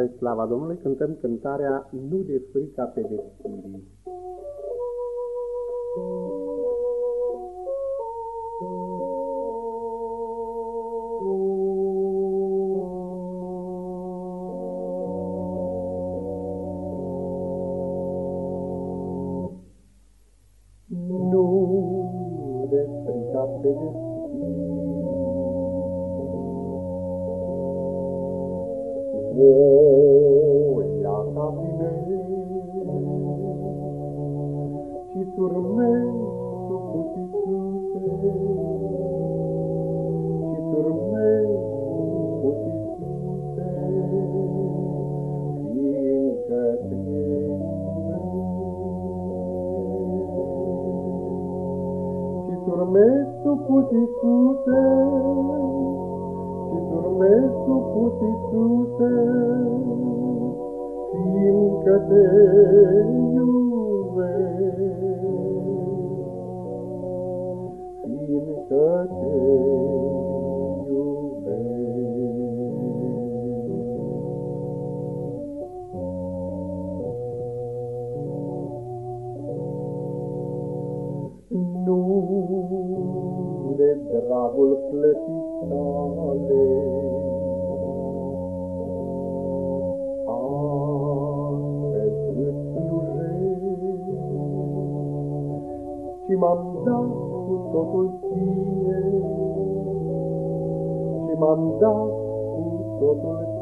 Spre slava Domnului cântăm cântarea Nu de frica pedepsirii. Nu de frica pedepsirii voia ta primești și turmești supus Iisuse, și turmești supus Iisuse, fiindcă te și turmești supus Iisuse, turmezi supus, Iisuse, fiindcă te iubesc, fiindcă te iubesc. Nu de dragul plătit tale, Și m-am dat cu totul ție, Și m-am dat cu totul ție,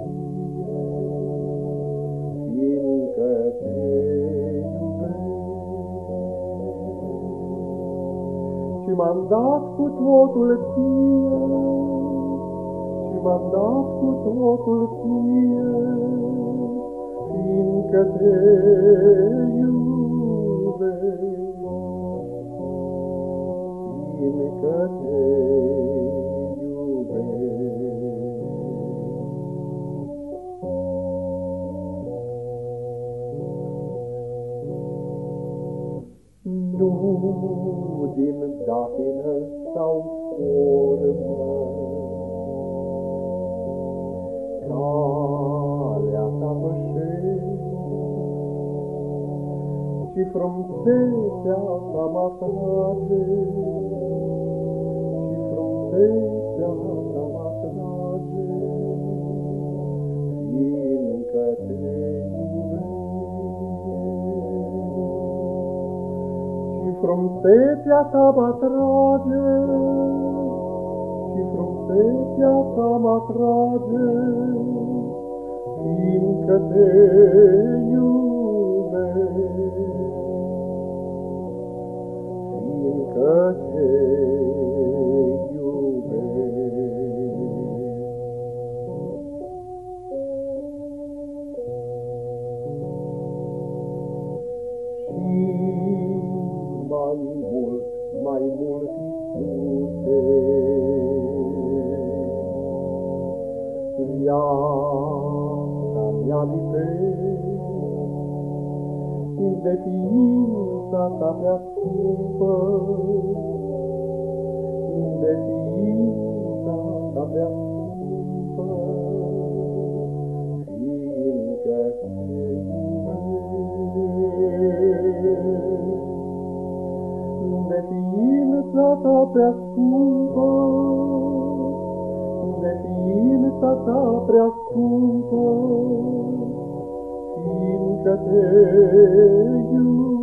m-am dat cu totul ție, Și m-am dat cu totul ție, Fiindcă te iubesc Nu din datină sau formă, calea ta pășești, și frumusețea ta mă atrage, și frumusețea ta mă atrage, Și frumusețea ta mă atrage, și frumusețea ta mă atrage, fiindcă te iubesc. Fiindcă te mai mult, mai mult, Iisuse, viața mea lipește, de ființa ta prea scumpă, de ființa ta prea scumpă, ființa ta prea scumpă, de ființa ta prea scumpă, fiindcă te iubesc.